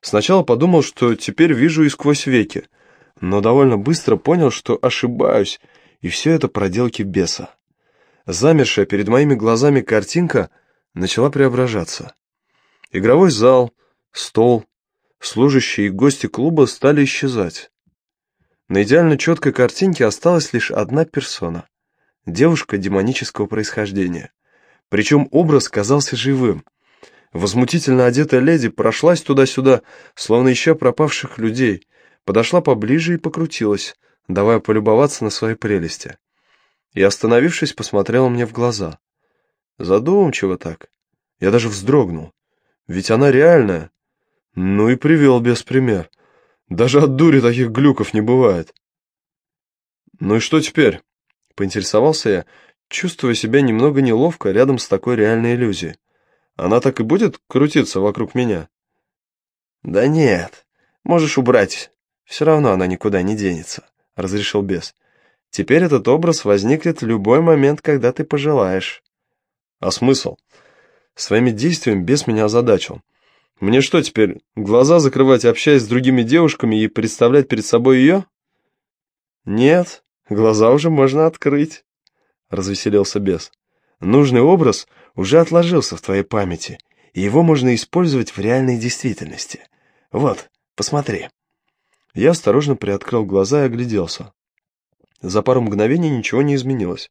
Сначала подумал, что теперь вижу и сквозь веки, но довольно быстро понял, что ошибаюсь, и все это проделки беса. Замершая перед моими глазами картинка начала преображаться. Игровой зал, стол, служащие и гости клуба стали исчезать. На идеально четкой картинке осталась лишь одна персона — девушка демонического происхождения. Причем образ казался живым. Возмутительно одетая леди прошлась туда-сюда, словно ища пропавших людей, подошла поближе и покрутилась, давая полюбоваться на свои прелести. И, остановившись, посмотрела мне в глаза. Задумчиво так. Я даже вздрогнул. Ведь она реальная. Ну и привел без пример. Даже от дури таких глюков не бывает. Ну и что теперь? Поинтересовался я, чувствуя себя немного неловко рядом с такой реальной иллюзией. Она так и будет крутиться вокруг меня? Да нет, можешь убрать. Все равно она никуда не денется, разрешил бес. Теперь этот образ возникнет в любой момент, когда ты пожелаешь. А смысл? Своими действиями бес меня озадачил. Мне что теперь, глаза закрывать, общаясь с другими девушками и представлять перед собой ее? Нет, глаза уже можно открыть, развеселился бес. Нужный образ уже отложился в твоей памяти, и его можно использовать в реальной действительности. Вот, посмотри. Я осторожно приоткрыл глаза и огляделся. За пару мгновений ничего не изменилось.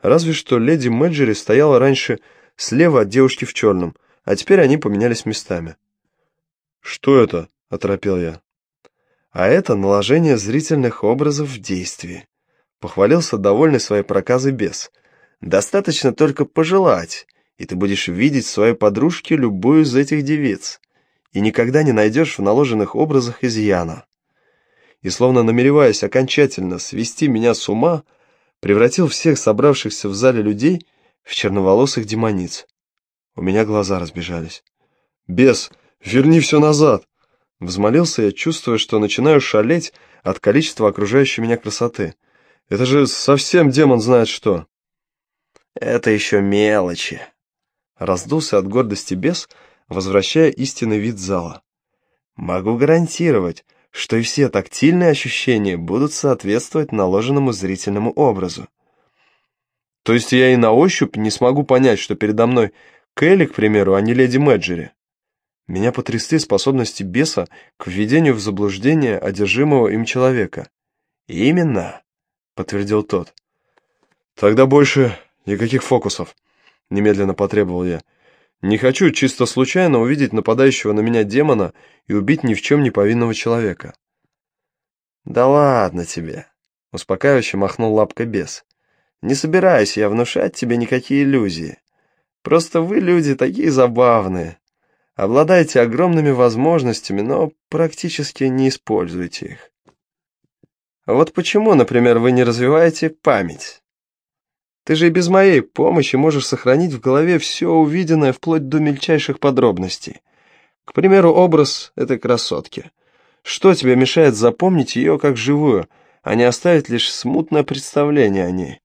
Разве что леди Мэджери стояла раньше слева от девушки в черном, а теперь они поменялись местами. «Что это?» — оторопел я. «А это наложение зрительных образов в действии», — похвалился довольный своей проказой бес. «Достаточно только пожелать, и ты будешь видеть в своей подружке любую из этих девиц, и никогда не найдешь в наложенных образах изъяна». И словно намереваясь окончательно свести меня с ума, превратил всех собравшихся в зале людей в черноволосых демониц. У меня глаза разбежались. «Бес, верни все назад!» Взмолился я, чувствуя, что начинаю шалеть от количества окружающей меня красоты. Это же совсем демон знает что. Это еще мелочи. Раздулся от гордости бес, возвращая истинный вид зала. Могу гарантировать, что и все тактильные ощущения будут соответствовать наложенному зрительному образу. То есть я и на ощупь не смогу понять, что передо мной Келли, к примеру, а не леди Мэджери. Меня потрясли способности беса к введению в заблуждение одержимого им человека. «Именно», — подтвердил тот. «Тогда больше никаких фокусов», — немедленно потребовал я. «Не хочу чисто случайно увидеть нападающего на меня демона и убить ни в чем не повинного человека». «Да ладно тебе», — успокаивающе махнул лапкой бес. Не собираюсь я внушать тебе никакие иллюзии. Просто вы, люди, такие забавные. Обладаете огромными возможностями, но практически не используете их. Вот почему, например, вы не развиваете память? Ты же и без моей помощи можешь сохранить в голове все увиденное вплоть до мельчайших подробностей. К примеру, образ этой красотки. Что тебе мешает запомнить ее как живую, а не оставить лишь смутное представление о ней?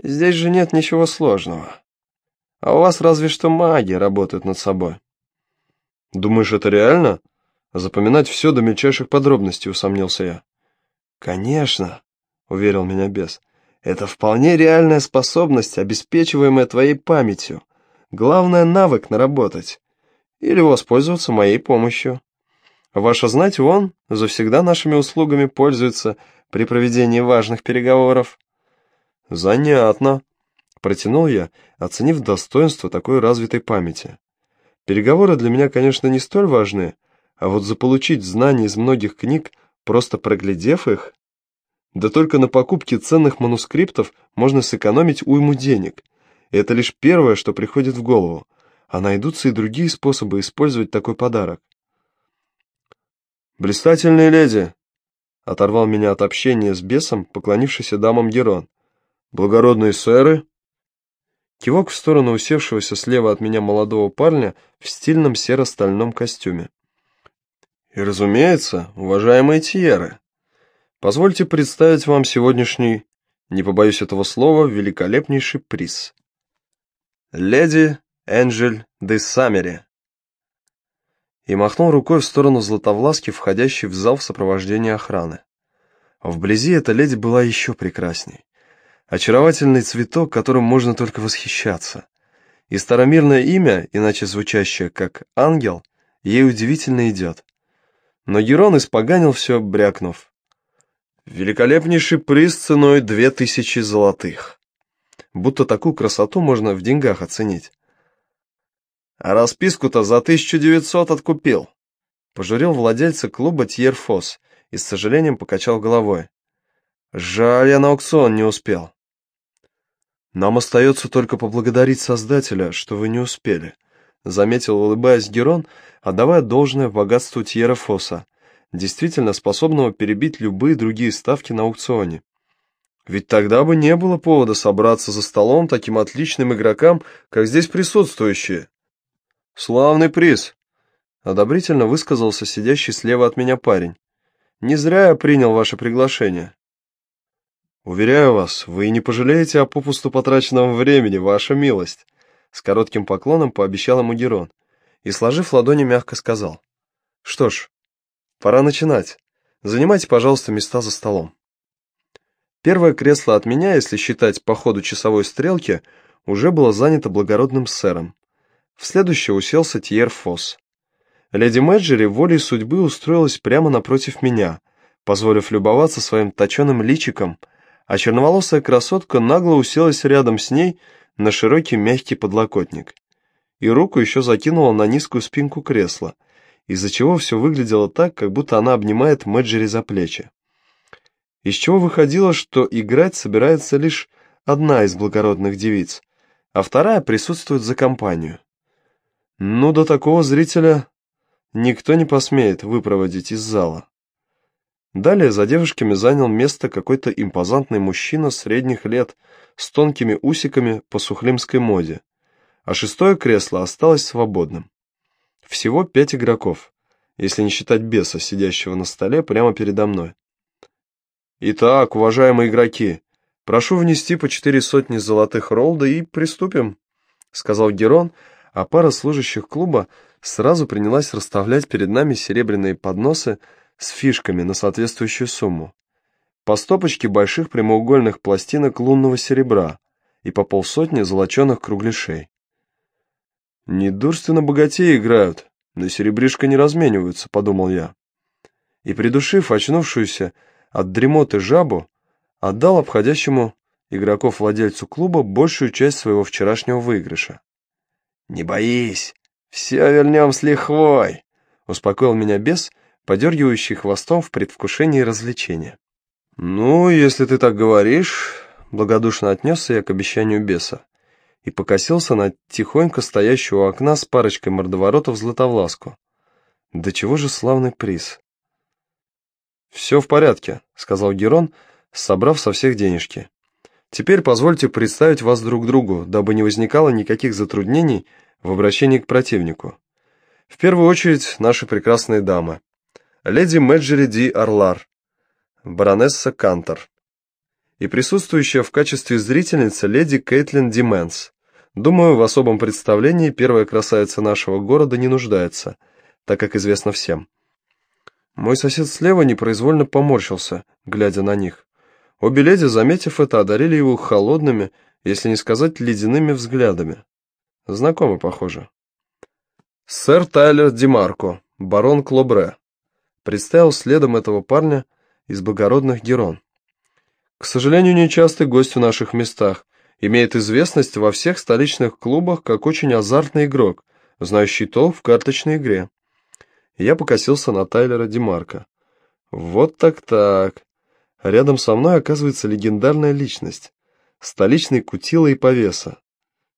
Здесь же нет ничего сложного. А у вас разве что маги работают над собой. Думаешь, это реально? Запоминать все до мельчайших подробностей, усомнился я. Конечно, уверил меня бес. Это вполне реальная способность, обеспечиваемая твоей памятью. Главное навык наработать. Или воспользоваться моей помощью. Ваша знать вон, завсегда нашими услугами пользуется при проведении важных переговоров. «Занятно», — протянул я, оценив достоинство такой развитой памяти. «Переговоры для меня, конечно, не столь важны, а вот заполучить знания из многих книг, просто проглядев их... Да только на покупке ценных манускриптов можно сэкономить уйму денег. И это лишь первое, что приходит в голову, а найдутся и другие способы использовать такой подарок. «Блистательные леди!» — оторвал меня от общения с бесом, поклонившийся дамам Герон. «Благородные сэры!» Кивок в сторону усевшегося слева от меня молодого парня в стильном серо-стальном костюме. «И, разумеется, уважаемые Тьеры, позвольте представить вам сегодняшний, не побоюсь этого слова, великолепнейший приз. Леди Энджель де Саммери». и махнул рукой в сторону Златовласки, входящей в зал в сопровождении охраны. Вблизи эта леди была еще прекрасней. Очаровательный цветок, которым можно только восхищаться. И старомирное имя, иначе звучащее как «ангел», ей удивительно идет. Но Герон испоганил все, брякнув. «Великолепнейший приз ценой две тысячи золотых». Будто такую красоту можно в деньгах оценить. А расписку-то за 1900 откупил. Пожурил владельца клуба Тьерфос и с сожалением покачал головой. Жаль, я на аукцион не успел. Нам остается только поблагодарить Создателя, что вы не успели, заметил, улыбаясь Герон, отдавая должное богатству Тьера Фоса, действительно способного перебить любые другие ставки на аукционе. Ведь тогда бы не было повода собраться за столом таким отличным игрокам, как здесь присутствующие. Славный приз, одобрительно высказался сидящий слева от меня парень. Не зря я принял ваше приглашение. Уверяю вас, вы не пожалеете о попусту потраченном времени, ваша милость. С коротким поклоном пообещал ему Герон и, сложив ладони, мягко сказал. Что ж, пора начинать. Занимайте, пожалуйста, места за столом. Первое кресло от меня, если считать по ходу часовой стрелки, уже было занято благородным сэром. В следующее уселся Тьер Фосс. Леди Мэджери волей судьбы устроилась прямо напротив меня, позволив любоваться своим точеным личиком, а черноволосая красотка нагло уселась рядом с ней на широкий мягкий подлокотник. И руку еще закинула на низкую спинку кресла, из-за чего все выглядело так, как будто она обнимает Мэджери за плечи. Из чего выходило, что играть собирается лишь одна из благородных девиц, а вторая присутствует за компанию. Ну, до такого зрителя никто не посмеет выпроводить из зала. Далее за девушками занял место какой-то импозантный мужчина средних лет с тонкими усиками по сухлимской моде, а шестое кресло осталось свободным. Всего пять игроков, если не считать беса, сидящего на столе прямо передо мной. Итак, уважаемые игроки, прошу внести по четыре сотни золотых ролда и приступим, сказал Герон, а пара служащих клуба сразу принялась расставлять перед нами серебряные подносы с фишками на соответствующую сумму. По стопочке больших прямоугольных пластинок лунного серебра и по полсотни золоченых кругляшей. «Недурственно богатеи играют, на серебришко не размениваются», — подумал я. И, придушив очнувшуюся от дремоты жабу, отдал обходящему игроков владельцу клуба большую часть своего вчерашнего выигрыша. «Не боись, все вернем с лихвой», — успокоил меня бес, подергивающий хвостом в предвкушении развлечения. «Ну, если ты так говоришь», — благодушно отнесся я к обещанию беса и покосился на тихонько стоящего у окна с парочкой мордоворотов Златовласку. Да чего же славный приз. «Все в порядке», — сказал Герон, собрав со всех денежки. «Теперь позвольте представить вас друг другу, дабы не возникало никаких затруднений в обращении к противнику. В первую очередь наши прекрасные дамы. Леди Мэджери Ди Арлар, баронесса Кантор и присутствующая в качестве зрительницы леди Кейтлин Дименс. Думаю, в особом представлении первая красавица нашего города не нуждается, так как известно всем. Мой сосед слева непроизвольно поморщился, глядя на них. Обе леди, заметив это, одарили его холодными, если не сказать ледяными взглядами. Знакомы, похоже. Сэр Тайлер Димарко, барон Клобре, представил следом этого парня из благородных Герон. К сожалению, нечастый гость в наших местах, имеет известность во всех столичных клубах как очень азартный игрок, знающий толк в карточной игре. Я покосился на Тайлера Димарко. Вот так-так. Рядом со мной оказывается легендарная личность. Столичный кутила и повеса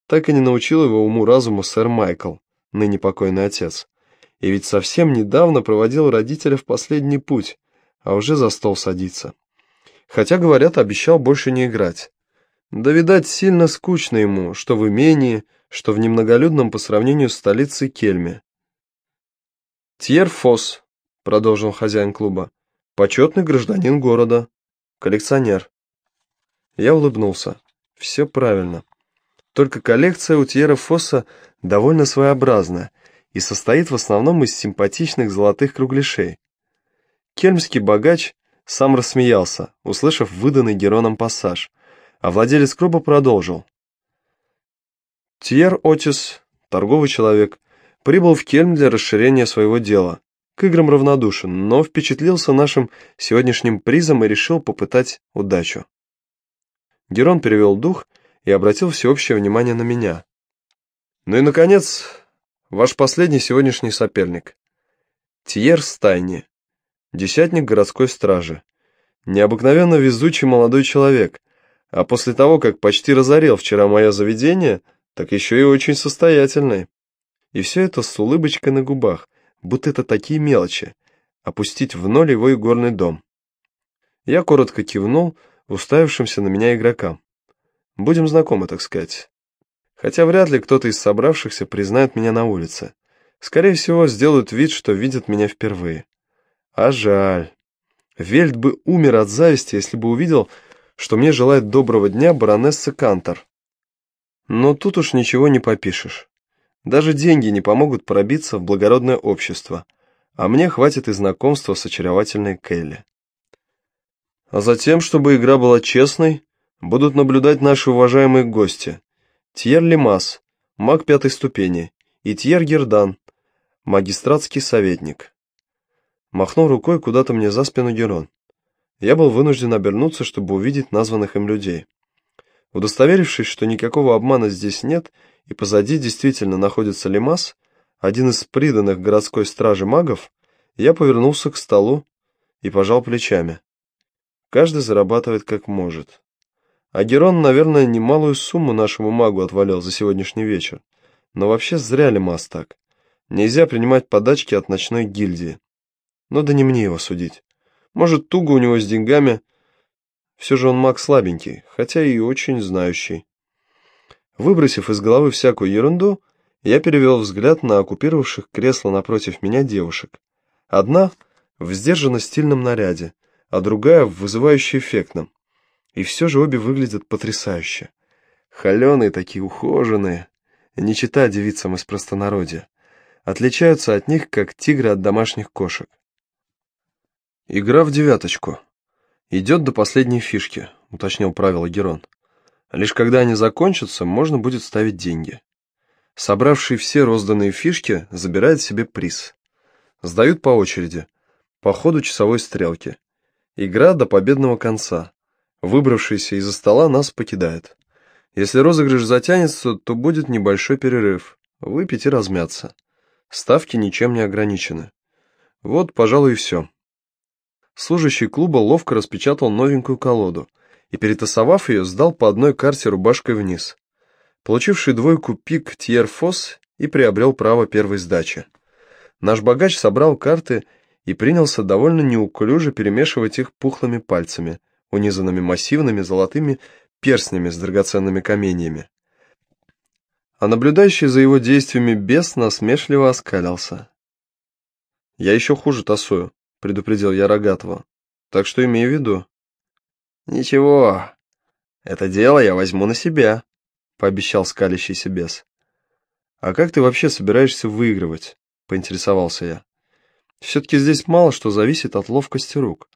так и не научил его уму-разуму сэр Майкл, ныне покойный отец. И ведь совсем недавно проводил родителя в последний путь, а уже за стол садится. Хотя, говорят, обещал больше не играть. Да, видать, сильно скучно ему, что в имении, что в немноголюдном по сравнению с столицей Кельме. «Тьер Фос», — продолжил хозяин клуба, — «почетный гражданин города, коллекционер». Я улыбнулся. Все правильно. Только коллекция у Тьера Фосса довольно своеобразна, и состоит в основном из симпатичных золотых кругляшей. Кельмский богач сам рассмеялся, услышав выданный Героном пассаж, а владелец клуба продолжил. Тьер Отис, торговый человек, прибыл в Кельм для расширения своего дела. К играм равнодушен, но впечатлился нашим сегодняшним призом и решил попытать удачу. Герон перевел дух и обратил всеобщее внимание на меня. Ну и, наконец, ваш последний сегодняшний соперник. Тьер Стайни, десятник городской стражи. Необыкновенно везучий молодой человек, а после того, как почти разорил вчера мое заведение, так еще и очень состоятельный. И все это с улыбочкой на губах, будто это такие мелочи, опустить в ноль его игорный дом. Я коротко кивнул уставившимся на меня игрокам. Будем знакомы, так сказать. Хотя вряд ли кто-то из собравшихся признает меня на улице. Скорее всего, сделают вид, что видят меня впервые. А жаль. Вельт бы умер от зависти, если бы увидел, что мне желает доброго дня баронесса Кантор. Но тут уж ничего не попишешь. Даже деньги не помогут пробиться в благородное общество, а мне хватит и знакомства с очаровательной Келли. А затем, чтобы игра была честной, будут наблюдать наши уважаемые гости. Тьер Лемас, маг пятой ступени, и Тьер Гердан, магистратский советник. Махнул рукой куда-то мне за спину Герон. Я был вынужден обернуться, чтобы увидеть названных им людей. Удостоверившись, что никакого обмана здесь нет, и позади действительно находится Лемас, один из приданных городской стражи магов, я повернулся к столу и пожал плечами. Каждый зарабатывает как может. А Герон, наверное, немалую сумму нашему магу отвалил за сегодняшний вечер. Но вообще зря Лемас так. Нельзя принимать подачки от ночной гильдии. Но да не мне его судить. Может, туго у него с деньгами, все же он маг слабенький, хотя и очень знающий. Выбросив из головы всякую ерунду, я перевел взгляд на оккупировавших кресло напротив меня девушек. Одна в сдержанно стильном наряде, а другая в вызывающе эффектном. И все же обе выглядят потрясающе. Холеные такие, ухоженные, не чита девицам из простонародья. Отличаются от них, как тигры от домашних кошек. Игра в девяточку. «Идет до последней фишки», — уточнил правило Герон. «Лишь когда они закончатся, можно будет ставить деньги. Собравший все розданные фишки забирает себе приз. Сдают по очереди, по ходу часовой стрелки. Игра до победного конца. Выбравшийся из-за стола нас покидает. Если розыгрыш затянется, то будет небольшой перерыв. Выпить и размяться. Ставки ничем не ограничены. Вот, пожалуй, и все. Служащий клуба ловко распечатал новенькую колоду и, перетасовав ее, сдал по одной карте рубашкой вниз. Получивший двойку пик Тьер Фос и приобрел право первой сдачи. Наш богач собрал карты и принялся довольно неуклюже перемешивать их пухлыми пальцами, унизанными массивными золотыми перстнями с драгоценными каменьями. А наблюдающий за его действиями бес насмешливо оскалился. «Я еще хуже тасую», предупредил я Рогатого. Так что имей в виду. Ничего, это дело я возьму на себя, пообещал скалящийся бес. А как ты вообще собираешься выигрывать? Поинтересовался я. Все-таки здесь мало что зависит от ловкости рук.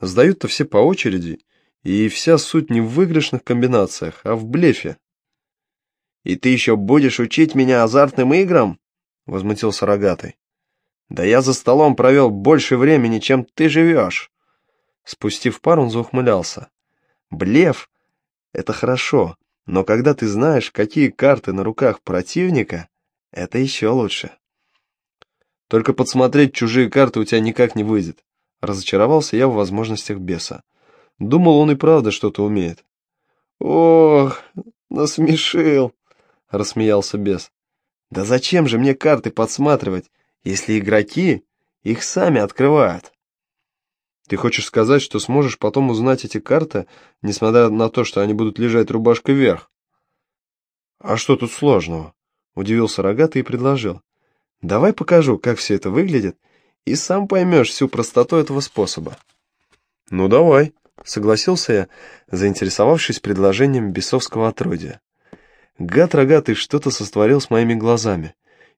Сдают-то все по очереди, и вся суть не в выигрышных комбинациях, а в блефе. «И ты еще будешь учить меня азартным играм?» — возмутился Рогатый. Да я за столом провел больше времени, чем ты живешь. Спустив пар, он заухмылялся. Блеф — это хорошо, но когда ты знаешь, какие карты на руках противника, это еще лучше. Только подсмотреть чужие карты у тебя никак не выйдет. Разочаровался я в возможностях беса. Думал, он и правда что-то умеет. «Ох, насмешил!» — рассмеялся бес. «Да зачем же мне карты подсматривать, если игроки их сами открывают. Ты хочешь сказать, что сможешь потом узнать эти карты, несмотря на то, что они будут лежать рубашкой вверх? А что тут сложного? Удивился Рогатый и предложил. Давай покажу, как все это выглядит, и сам поймешь всю простоту этого способа. Ну давай, согласился я, заинтересовавшись предложением бесовского отродья. Гад рогатый что-то сотворил с моими глазами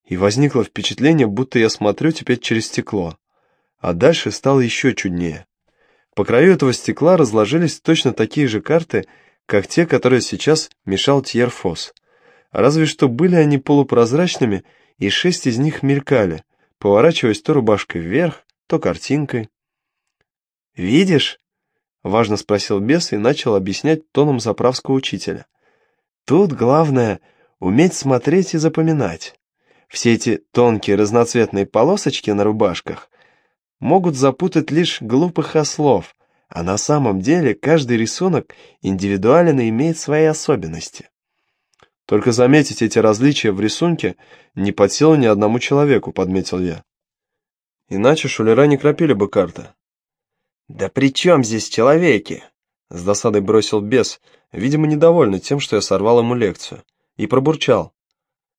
и возникло впечатление, будто я смотрю теперь через стекло. А дальше стало еще чуднее. По краю этого стекла разложились точно такие же карты, как те, которые сейчас мешал Тьерфос. Разве что были они полупрозрачными, и шесть из них мелькали, поворачиваясь то рубашкой вверх, то картинкой. «Видишь?» — важно спросил бес и начал объяснять тоном заправского учителя. «Тут главное — уметь смотреть и запоминать. Все эти тонкие разноцветные полосочки на рубашках могут запутать лишь глупых ослов, а на самом деле каждый рисунок индивидуально имеет свои особенности. Только заметить эти различия в рисунке не под силу ни одному человеку, подметил я. Иначе шулера не крапили бы карты. «Да при чем здесь человеки?» С досадой бросил бес, видимо, недовольный тем, что я сорвал ему лекцию, и пробурчал.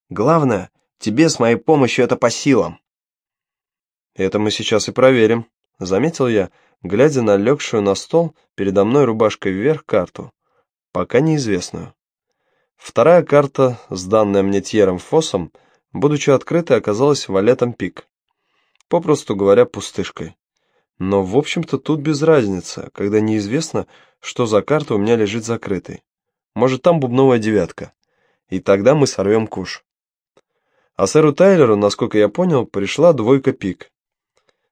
«Главное, тебе с моей помощью это по силам». «Это мы сейчас и проверим», — заметил я, глядя на легшую на стол передо мной рубашкой вверх карту, пока неизвестную. Вторая карта, сданная мне Тьером Фоссом, будучи открытой, оказалась валетом пик. Попросту говоря, пустышкой. Но, в общем-то, тут без разницы, когда неизвестно, что за карта у меня лежит закрытой. Может, там бубновая девятка. И тогда мы сорвем куш. А сэру Тайлеру, насколько я понял, пришла двойка пик.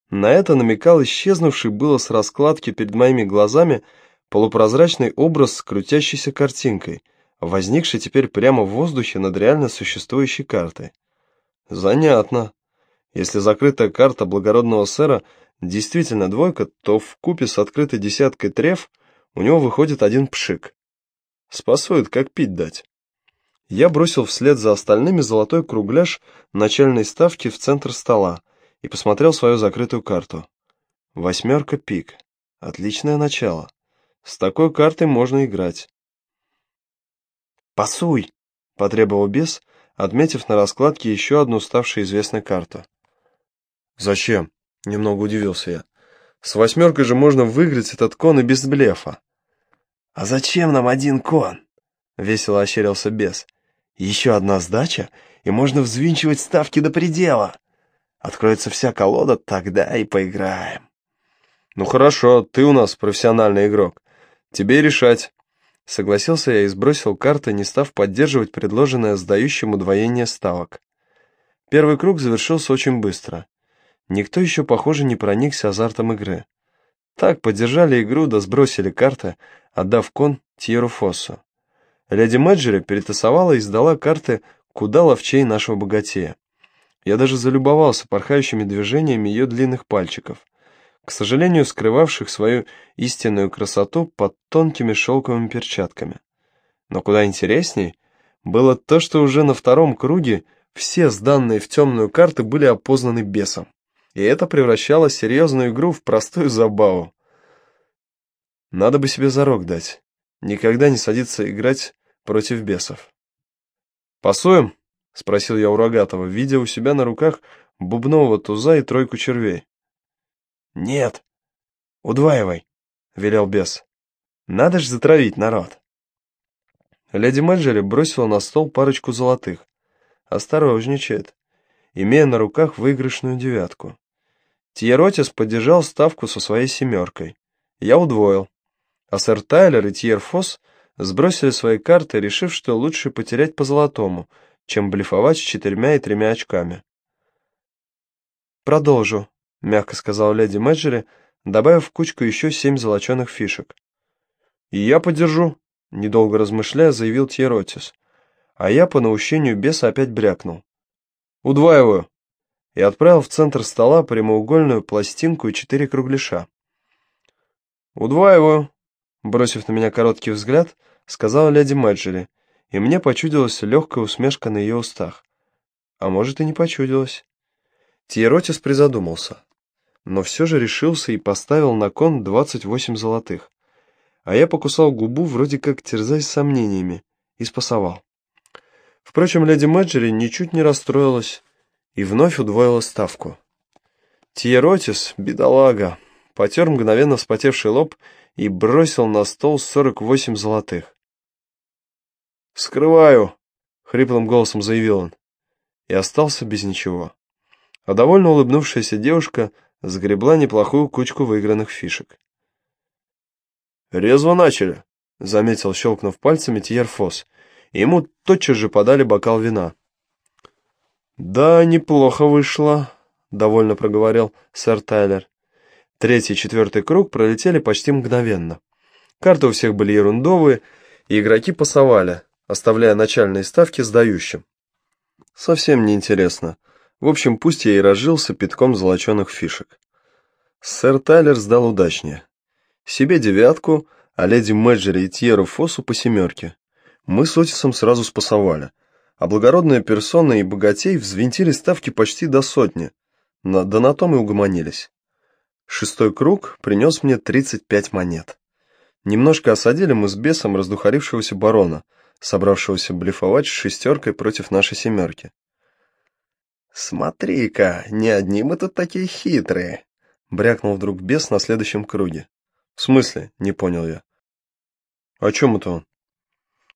На это намекал исчезнувший было с раскладки перед моими глазами полупрозрачный образ с крутящейся картинкой, возникший теперь прямо в воздухе над реально существующей картой. Занятно. Если закрытая карта благородного сэра действительно двойка, то в купе с открытой десяткой треф у него выходит один пшик. Спасует, как пить дать. Я бросил вслед за остальными золотой кругляш начальной ставки в центр стола, и посмотрел свою закрытую карту. Восьмерка пик. Отличное начало. С такой картой можно играть. «Пасуй!» — потребовал бес, отметив на раскладке еще одну ставшую известной карту. «Зачем?» — немного удивился я. «С восьмеркой же можно выиграть этот кон и без блефа». «А зачем нам один кон?» — весело ощерился бес. «Еще одна сдача, и можно взвинчивать ставки до предела. Откроется вся колода, тогда и поиграем. Ну хорошо, ты у нас профессиональный игрок. Тебе решать. Согласился я и сбросил карты, не став поддерживать предложенное сдающим удвоение ставок. Первый круг завершился очень быстро. Никто еще, похоже, не проникся азартом игры. Так, поддержали игру да сбросили карты, отдав кон Тьеру Фоссу. Леди Мэджери перетасовала и сдала карты куда ловчей нашего богатея. Я даже залюбовался порхающими движениями ее длинных пальчиков, к сожалению, скрывавших свою истинную красоту под тонкими шелковыми перчатками. Но куда интересней было то, что уже на втором круге все сданные в темную карты были опознаны бесом, и это превращало серьезную игру в простую забаву. Надо бы себе зарок дать, никогда не садиться играть против бесов. «Пасуем?» — спросил я у Рогатого, видя у себя на руках бубнового туза и тройку червей. «Нет, удваивай», — велел бес. «Надо ж затравить народ». Леди Мэджери бросила на стол парочку золотых. Осторожничает, имея на руках выигрышную девятку. Тьеротис поддержал ставку со своей семеркой. Я удвоил. А сэр Тайлер и Тьер Фосс сбросили свои карты, решив, что лучше потерять по золотому — чем блефовать с четырьмя и тремя очками. «Продолжу», — мягко сказал леди Мэджери, добавив в кучку еще семь золоченых фишек. «И я подержу», — недолго размышляя, заявил Тьеротис. А я по наущению беса опять брякнул. «Удваиваю», и отправил в центр стола прямоугольную пластинку и четыре кругляша. «Удваиваю», — бросив на меня короткий взгляд, сказала леди Мэджери, и мне почудилась легкая усмешка на ее устах. А может, и не почудилась. Тиеротис призадумался, но все же решился и поставил на кон 28 золотых. А я покусал губу, вроде как терзаясь сомнениями, и спасовал. Впрочем, леди Мэджери ничуть не расстроилась и вновь удвоила ставку. Тиеротис, бедолага, потер мгновенно вспотевший лоб и бросил на стол 48 золотых. «Скрываю», — хриплым голосом заявил он. и остался без ничего. А довольно улыбнувшаяся девушка сгребла неплохую кучку выигранных фишек. «Резво начали», — заметил, щелкнув пальцами Тьер Фосс. Ему тотчас же подали бокал вина. «Да, неплохо вышло», — довольно проговорил сэр Тайлер. Третий и четвертый круг пролетели почти мгновенно. Карты у всех были ерундовые, и игроки пасовали, оставляя начальные ставки сдающим. Совсем неинтересно. В общем, пусть я и разжился пятком золоченых фишек. Сэр Тайлер сдал удачнее. Себе девятку, а леди Мэджери и Тьеру Фосу по семерке. Мы с Отисом сразу спасовали, а благородные персоны и богатей взвинтили ставки почти до сотни, да на том и угомонились. Шестой круг принес мне 35 монет. Немножко осадили мы с бесом раздухарившегося барона, собравшегося блефовать с шестеркой против нашей семерки. «Смотри-ка, не одни мы тут такие хитрые», — брякнул вдруг бес на следующем круге. «В смысле?» — не понял я. «О чем это он?»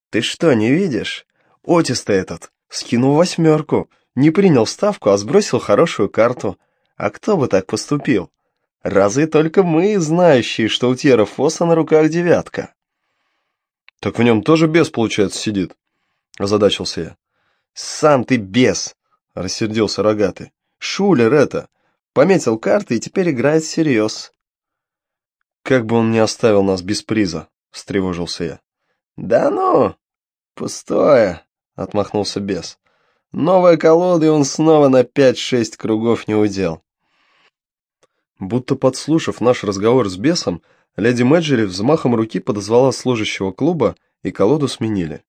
«Ты что, не видишь? Отис-то этот скинул восьмерку, не принял ставку, а сбросил хорошую карту. А кто бы так поступил?» Разве только мы, знающие, что у Тьера Фосса на руках девятка. Так в нем тоже бес, получается, сидит, озадачился я. Сам ты бес, рассердился рогатый. Шулер это, пометил карты и теперь играет всерьез. Как бы он не оставил нас без приза, встревожился я. Да ну, пустое, отмахнулся бес. Новая колода, и он снова на пять-шесть кругов не удел. Будто подслушав наш разговор с бесом, леди Мэджери взмахом руки подозвала служащего клуба, и колоду сменили.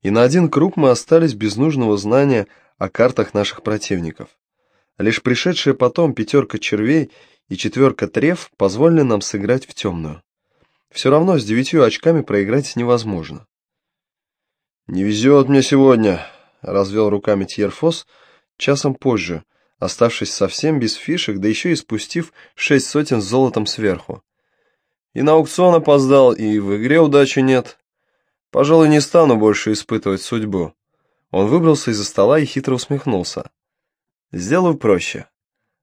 И на один круг мы остались без нужного знания о картах наших противников. Лишь пришедшая потом пятерка червей и четверка треф позволили нам сыграть в темную. Все равно с девятью очками проиграть невозможно. «Не везет мне сегодня», — развел руками Тьерфос часом позже, оставшись совсем без фишек, да еще и спустив шесть сотен с золотом сверху. И на аукцион опоздал, и в игре удачи нет. Пожалуй, не стану больше испытывать судьбу. Он выбрался из-за стола и хитро усмехнулся. Сделаю проще.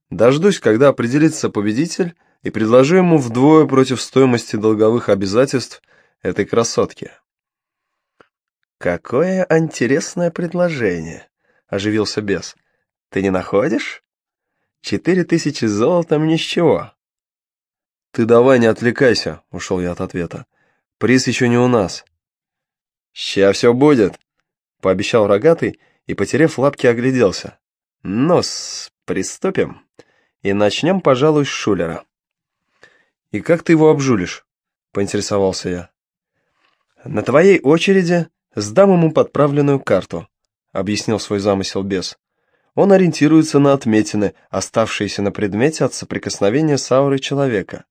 Дождусь, когда определится победитель, и предложу ему вдвое против стоимости долговых обязательств этой красотки. «Какое интересное предложение!» — оживился бес. Ты не находишь? Четыре тысячи золотом ничего. Ты давай не отвлекайся, ушел я от ответа. Приз еще не у нас. Ща все будет, пообещал рогатый и, потеряв лапки, огляделся. Нос, приступим. И начнем, пожалуй, с Шулера. И как ты его обжулишь? Поинтересовался я. На твоей очереди сдам ему подправленную карту, объяснил свой замысел бес. Он ориентируется на отметины, оставшиеся на предмете от соприкосновения с аурой человека.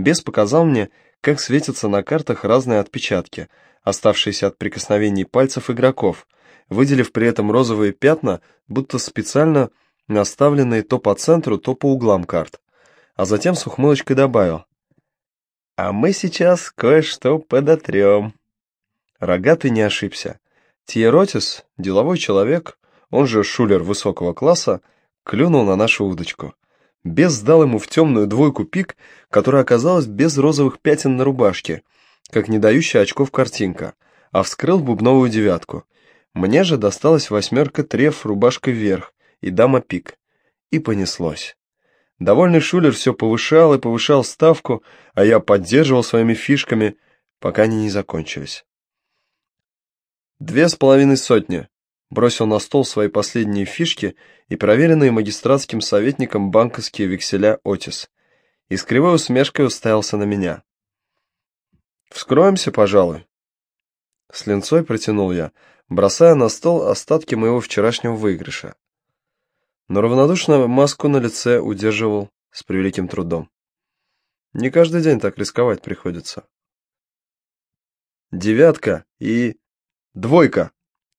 Бес показал мне, как светятся на картах разные отпечатки, оставшиеся от прикосновений пальцев игроков, выделив при этом розовые пятна, будто специально наставленные то по центру, то по углам карт. А затем с ухмылочкой добавил. «А мы сейчас кое-что подотрем». Рогатый не ошибся. Тиеротис, деловой человек, он же шулер высокого класса, клюнул на нашу удочку. Бес сдал ему в темную двойку пик, которая оказалась без розовых пятен на рубашке, как не дающая очков картинка, а вскрыл бубновую девятку. Мне же досталась восьмерка треф рубашкой вверх и дама пик. И понеслось. Довольный шулер все повышал и повышал ставку, а я поддерживал своими фишками, пока они не закончились. Две с половиной сотни, бросил на стол свои последние фишки и проверенные магистратским советником банковские векселя Отис, и с кривой усмешкой уставился на меня. «Вскроемся, пожалуй». С линцой протянул я, бросая на стол остатки моего вчерашнего выигрыша. Но равнодушно маску на лице удерживал с превеликим трудом. Не каждый день так рисковать приходится. Девятка и... Двойка!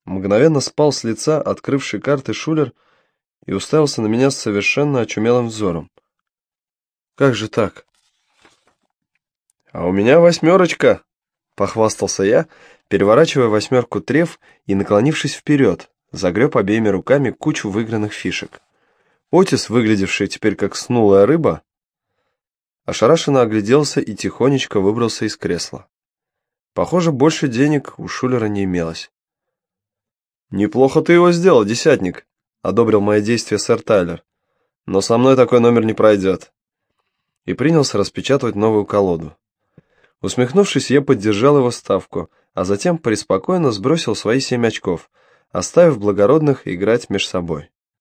Мгновенно спал с лица открывший карты Шулер и уставился на меня с совершенно очумелым взором. «Как же так?» «А у меня восьмерочка!» — похвастался я, переворачивая восьмерку треф и наклонившись вперед, загреб обеими руками кучу выигранных фишек. Отис, выглядевший теперь как снулая рыба, ошарашенно огляделся и тихонечко выбрался из кресла. Похоже, больше денег у Шулера не имелось. «Неплохо ты его сделал, десятник», — одобрил мои действия сэр Тайлер. «Но со мной такой номер не пройдет». И принялся распечатывать новую колоду. Усмехнувшись, я поддержал его ставку, а затем преспокойно сбросил свои семь очков, оставив благородных играть меж собой.